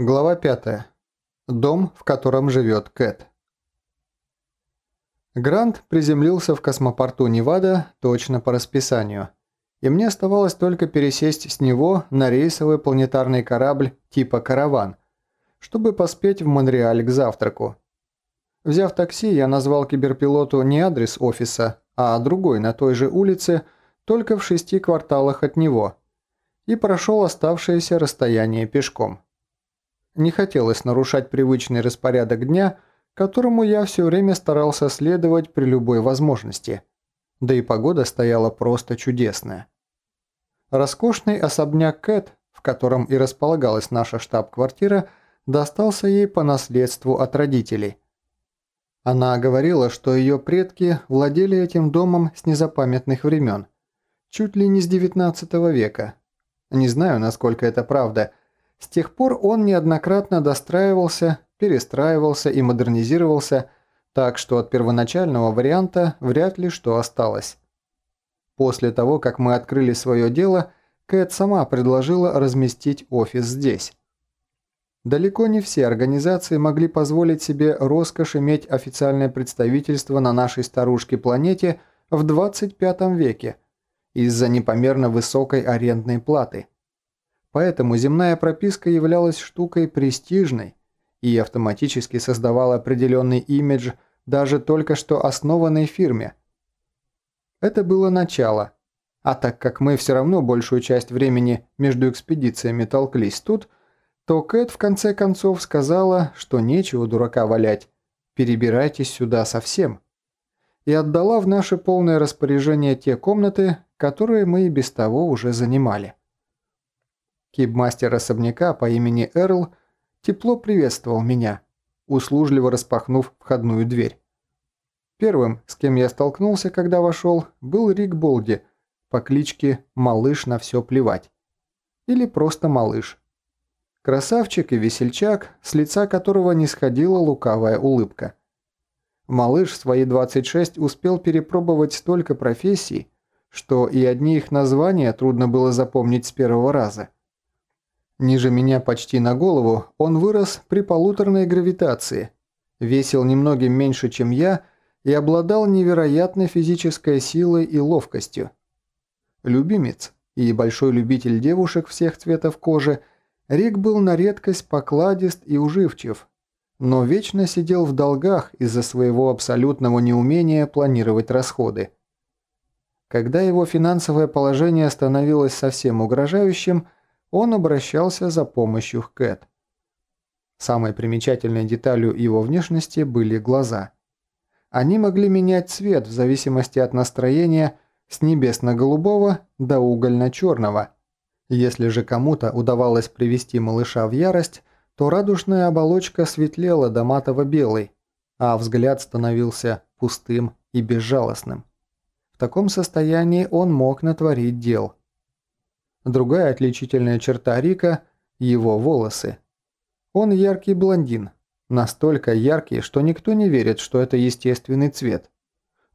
Глава 5. Дом, в котором живет Кэт. Грант приземлился в космопорту Невада точно по расписанию, и мне оставалось только пересесть с него на рейсовый планетарный корабль типа «Караван», чтобы поспеть в Монреаль к завтраку. Взяв такси, я назвал киберпилоту не адрес офиса, а другой на той же улице, только в шести кварталах от него, и прошел оставшееся расстояние пешком. Не хотелось нарушать привычный распорядок дня, которому я все время старался следовать при любой возможности. Да и погода стояла просто чудесная. Роскошный особняк Кэт, в котором и располагалась наша штаб-квартира, достался ей по наследству от родителей. Она говорила, что ее предки владели этим домом с незапамятных времен, чуть ли не с 19 века. Не знаю, насколько это правда – с тех пор он неоднократно достраивался, перестраивался и модернизировался, так что от первоначального варианта вряд ли что осталось. После того, как мы открыли свое дело, Кэт сама предложила разместить офис здесь. Далеко не все организации могли позволить себе роскошь иметь официальное представительство на нашей старушке-планете в 25 веке из-за непомерно высокой арендной платы. Поэтому земная прописка являлась штукой престижной и автоматически создавала определенный имидж даже только что основанной фирме. Это было начало. А так как мы все равно большую часть времени между экспедициями толклись тут, то Кэт в конце концов сказала, что нечего дурака валять, перебирайтесь сюда совсем. И отдала в наше полное распоряжение те комнаты, которые мы и без того уже занимали. Кибмастер особняка по имени Эрл тепло приветствовал меня, услужливо распахнув входную дверь. Первым, с кем я столкнулся, когда вошел, был Рик Болди по кличке «Малыш на все плевать». Или просто «Малыш». Красавчик и весельчак, с лица которого не сходила лукавая улыбка. Малыш в свои 26 успел перепробовать столько профессий, что и одни их названия трудно было запомнить с первого раза – Ниже меня почти на голову он вырос при полуторной гравитации, весил немногим меньше, чем я, и обладал невероятной физической силой и ловкостью. Любимец и большой любитель девушек всех цветов кожи, Рик был на редкость покладист и уживчив, но вечно сидел в долгах из-за своего абсолютного неумения планировать расходы. Когда его финансовое положение становилось совсем угрожающим – он обращался за помощью к Кэт. Самой примечательной деталью его внешности были глаза. Они могли менять цвет в зависимости от настроения с небесно-голубого до угольно-черного. Если же кому-то удавалось привести малыша в ярость, то радужная оболочка светлела до матово-белой, а взгляд становился пустым и безжалостным. В таком состоянии он мог натворить дел – Другая отличительная черта Рика – его волосы. Он яркий блондин. Настолько яркий, что никто не верит, что это естественный цвет.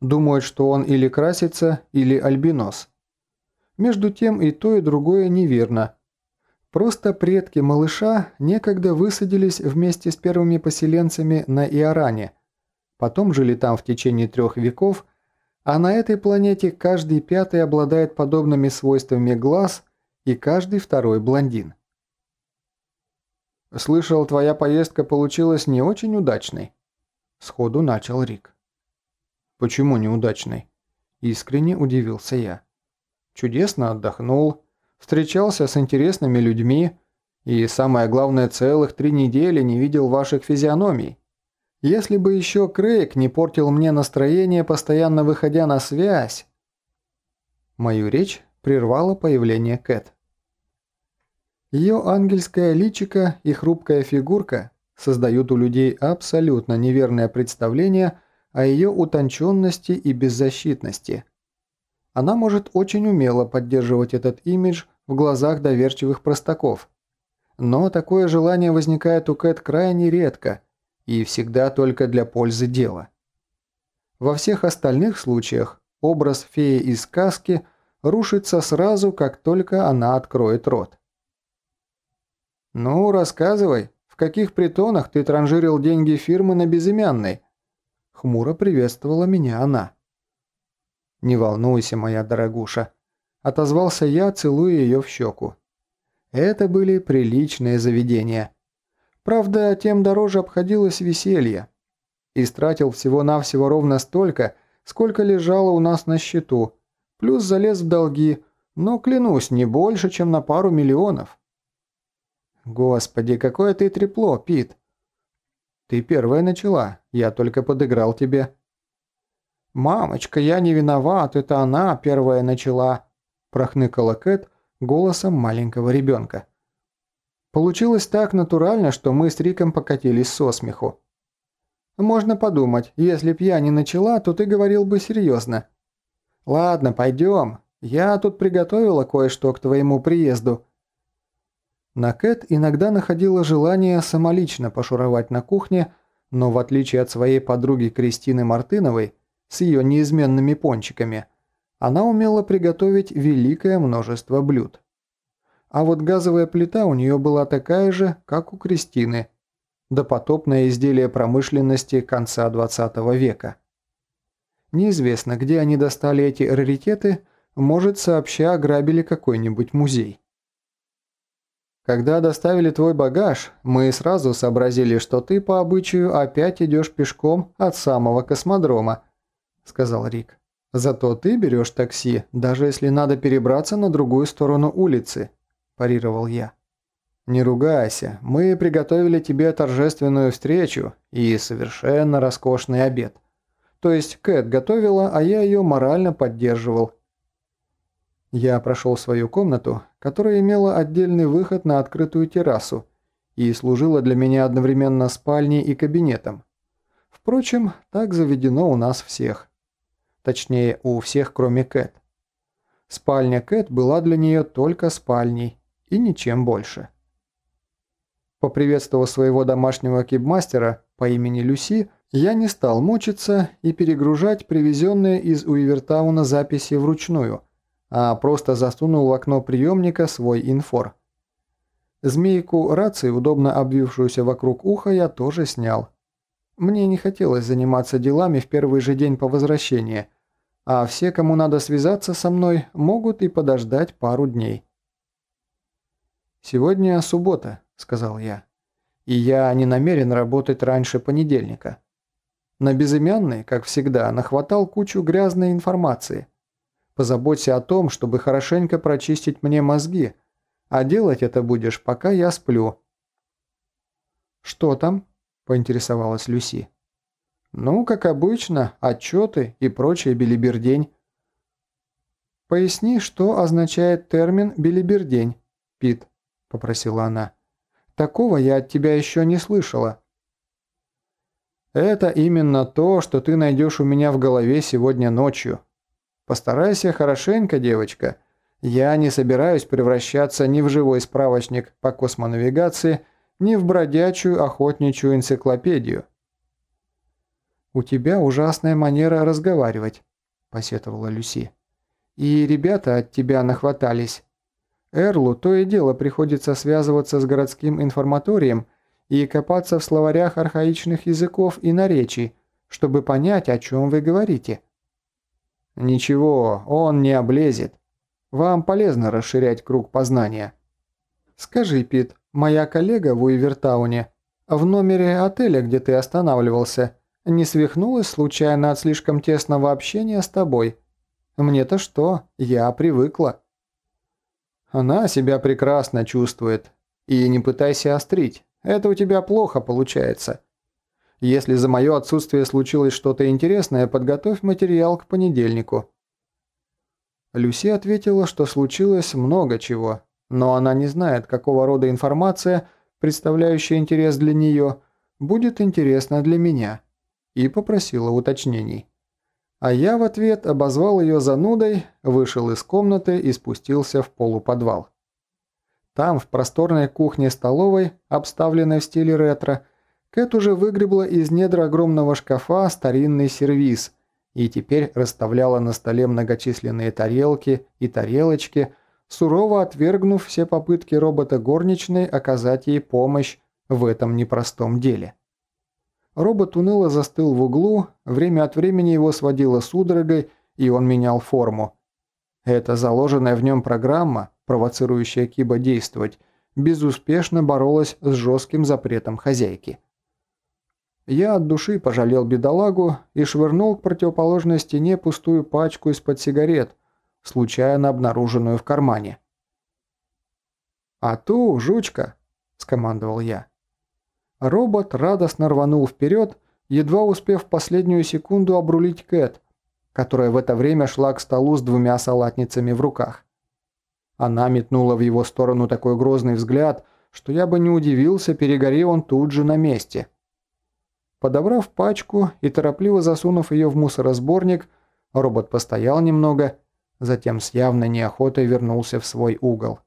Думают, что он или красится, или альбинос. Между тем и то, и другое неверно. Просто предки малыша некогда высадились вместе с первыми поселенцами на Иоране. Потом жили там в течение трех веков, а на этой планете каждый пятый обладает подобными свойствами глаз – и каждый второй блондин. «Слышал, твоя поездка получилась не очень удачной», – сходу начал Рик. «Почему неудачной?» – искренне удивился я. «Чудесно отдохнул, встречался с интересными людьми и, самое главное, целых три недели не видел ваших физиономий. Если бы еще Крейг не портил мне настроение, постоянно выходя на связь...» Мою речь прервало появление Кэт. Ее ангельское личико и хрупкая фигурка создают у людей абсолютно неверное представление о ее утонченности и беззащитности. Она может очень умело поддерживать этот имидж в глазах доверчивых простаков. Но такое желание возникает у Кэт крайне редко и всегда только для пользы дела. Во всех остальных случаях образ феи из сказки – рушится сразу, как только она откроет рот. «Ну, рассказывай», В каких притонах ты транжирил деньги фирмы на безымянной?» Хмуро приветствовала меня она. «Не волнуйся, моя дорогуша», – отозвался я, целуя ее в щеку. Это были приличные заведения. Правда, тем дороже обходилось веселье. Истратил всего-навсего ровно столько, сколько лежало у нас на счету, плюс залез в долги, но, клянусь, не больше, чем на пару миллионов. Господи, какое ты трепло, Пит. Ты первая начала, я только подыграл тебе. «Мамочка, я не виноват, это она первая начала», – прохныкала Кэт голосом маленького ребенка. Получилось так натурально, что мы с Риком покатились со смеху. «Можно подумать, если б я не начала, то ты говорил бы серьезно. Ладно, пойдем, я тут приготовила кое-что к твоему приезду». На иногда находила желание самолично пошуровать на кухне, но в отличие от своей подруги Кристины Мартыновой с ее неизменными пончиками, она умела приготовить великое множество блюд. А вот газовая плита у нее была такая же, как у Кристины, допотопное изделие промышленности конца 20 века. Неизвестно, где они достали эти раритеты – может, сообща ограбили какой-нибудь музей. Когда доставили твой багаж, мы сразу сообразили, что ты по обычаю опять идешь пешком от самого космодрома», – сказал Рик. «Зато ты берешь такси, даже если надо перебраться на другую сторону улицы», – парировал я. «Не ругайся, мы приготовили тебе торжественную встречу и совершенно роскошный обед. То есть Кэт готовила, а я ее морально поддерживал, я прошел свою комнату, которая имела отдельный выход на открытую террасу и служила для меня одновременно спальней и кабинетом. Впрочем, так заведено у нас всех. Точнее, у всех, кроме Кэт. Спальня Кэт была для нее только спальней и ничем больше. Поприветствовав своего домашнего кибмастера по имени Люси, я не стал мучиться и перегружать привезенные из Уивертауна записи вручную – а просто засунул в окно приемника свой инфор. Змейку рации, удобно обвившуюся вокруг уха, я тоже снял. Мне не хотелось заниматься делами в первый же день по возвращении, а все, кому надо связаться со мной, могут и подождать пару дней. «Сегодня суббота», — сказал я, — «и я не намерен работать раньше понедельника». На безымянной, как всегда, нахватал кучу грязной информации — Позаботься о том, чтобы хорошенько прочистить мне мозги, а делать это будешь, пока я сплю». «Что там?» – поинтересовалась Люси. «Ну, как обычно, отчеты и прочая белибердень». «Поясни, что означает термин «белибердень», Пит», – попросила она. «Такого я от тебя еще не слышала». «Это именно то, что ты найдешь у меня в голове сегодня ночью», Постарайся хорошенько, девочка. Я не собираюсь превращаться ни в живой справочник по космонавигации, ни в бродячую охотничью энциклопедию. «У тебя ужасная манера разговаривать», – посетовала Люси. «И ребята от тебя нахватались. Эрлу то и дело приходится связываться с городским информаторием и копаться в словарях архаичных языков и наречий, чтобы понять, о чем вы говорите». «Ничего, он не облезет. Вам полезно расширять круг познания». «Скажи, Пит, моя коллега в Уивертауне в номере отеля, где ты останавливался, не свихнулась случайно от слишком тесного общения с тобой? Мне-то что, я привыкла». «Она себя прекрасно чувствует. И не пытайся острить, это у тебя плохо получается. Если за мое отсутствие случилось что-то интересное, подготовь материал к понедельнику». Люси ответила, что случилось много чего, но она не знает, какого рода информация, представляющая интерес для нее, будет интересна для меня, и попросила уточнений. А я в ответ обозвал ее занудой, вышел из комнаты и спустился в полуподвал. Там, в просторной кухне-столовой, обставленной в стиле ретро, Кэт уже выгребла из недр огромного шкафа старинный сервиз и теперь расставляла на столе многочисленные тарелки и тарелочки, сурово отвергнув все попытки робота горничной оказать ей помощь в этом непростом деле. Робот уныло застыл в углу, время от времени его сводило судорогой, и он менял форму. Эта заложенная в нем программа, провоцирующая Киба действовать, безуспешно боролась с жестким запретом хозяйки. Я от души пожалел бедолагу и швырнул к противоположной стене пустую пачку из-под сигарет, случайно обнаруженную в кармане. «А ту, жучка!» – скомандовал я. Робот радостно рванул вперед, едва успев в последнюю секунду обрулить Кэт, которая в это время шла к столу с двумя салатницами в руках. Она метнула в его сторону такой грозный взгляд, что я бы не удивился, перегори он тут же на месте. Подобрав пачку и торопливо засунув ее в мусоросборник, робот постоял немного, затем с явной неохотой вернулся в свой угол.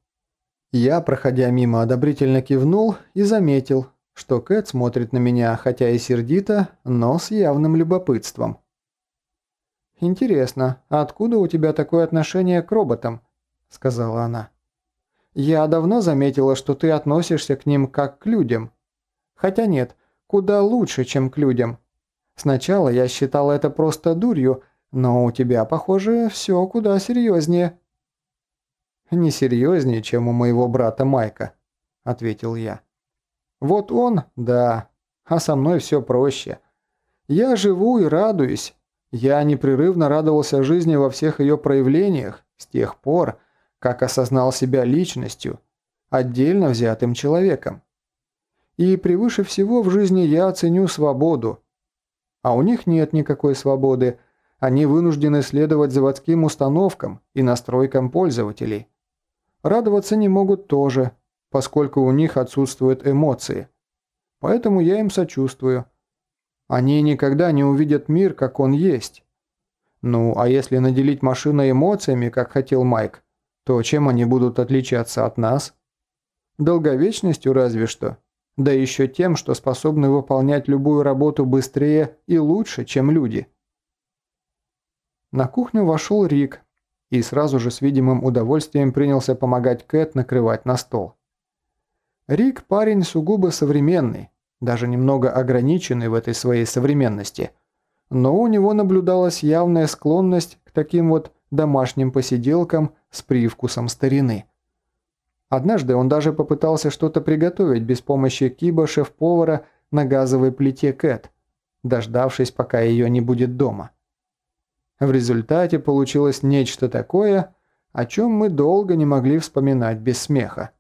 Я, проходя мимо, одобрительно кивнул и заметил, что Кэт смотрит на меня, хотя и сердито, но с явным любопытством. «Интересно, откуда у тебя такое отношение к роботам?» – сказала она. «Я давно заметила, что ты относишься к ним как к людям. Хотя нет, куда лучше, чем к людям. Сначала я считала это просто дурью, но у тебя, похоже, все куда серьезнее». «Не серьезнее, чем у моего брата Майка», – ответил я. «Вот он, да, а со мной все проще. Я живу и радуюсь. Я непрерывно радовался жизни во всех ее проявлениях с тех пор, как осознал себя личностью, отдельно взятым человеком. И превыше всего в жизни я ценю свободу. А у них нет никакой свободы, они вынуждены следовать заводским установкам и настройкам пользователей. Радоваться не могут тоже, поскольку у них отсутствуют эмоции. Поэтому я им сочувствую. Они никогда не увидят мир, как он есть. Ну, а если наделить машину эмоциями, как хотел Майк, то чем они будут отличаться от нас? Долговечностью разве что. Да еще тем, что способны выполнять любую работу быстрее и лучше, чем люди. На кухню вошел Рик и сразу же с видимым удовольствием принялся помогать Кэт накрывать на стол. Рик парень сугубо современный, даже немного ограниченный в этой своей современности, но у него наблюдалась явная склонность к таким вот домашним посиделкам с привкусом старины. Однажды он даже попытался что-то приготовить без помощи киба шеф-повара на газовой плите Кэт, дождавшись, пока ее не будет дома. В результате получилось нечто такое, о чем мы долго не могли вспоминать без смеха.